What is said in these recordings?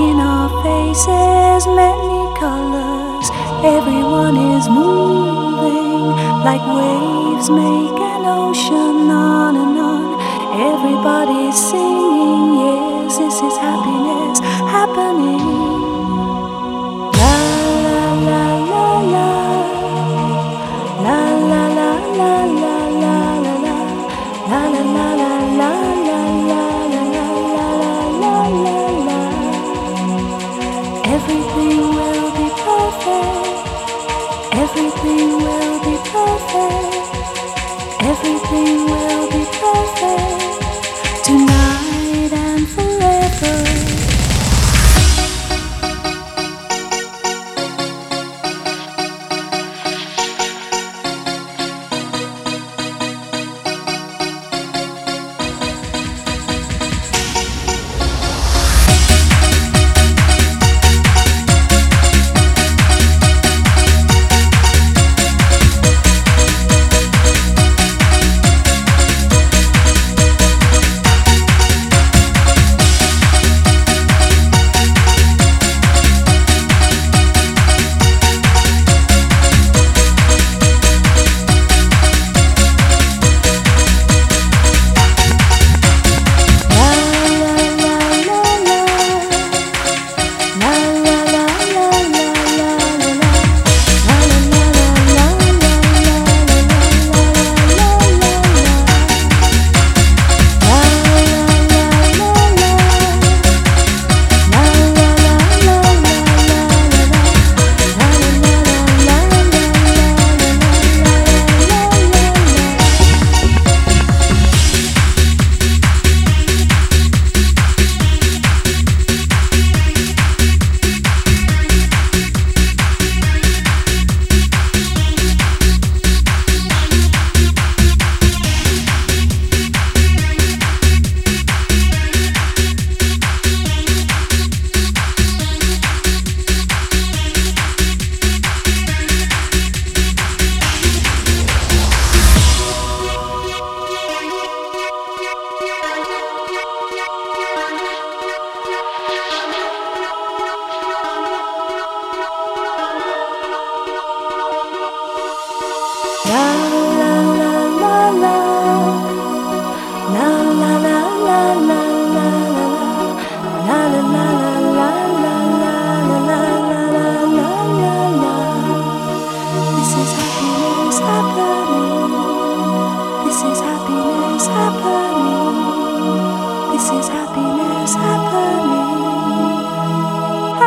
making our faces many colors. Everyone is moving like waves make an ocean on and on. Everybody's singing, yes, this is happiness happening.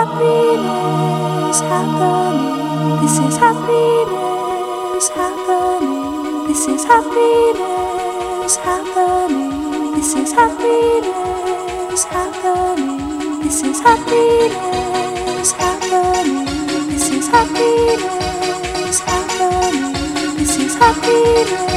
Happiness happening. This is happiness is happening. This is happiness happening. This is happiness happening. This is happiness happening. This is happiness happening. This is happiness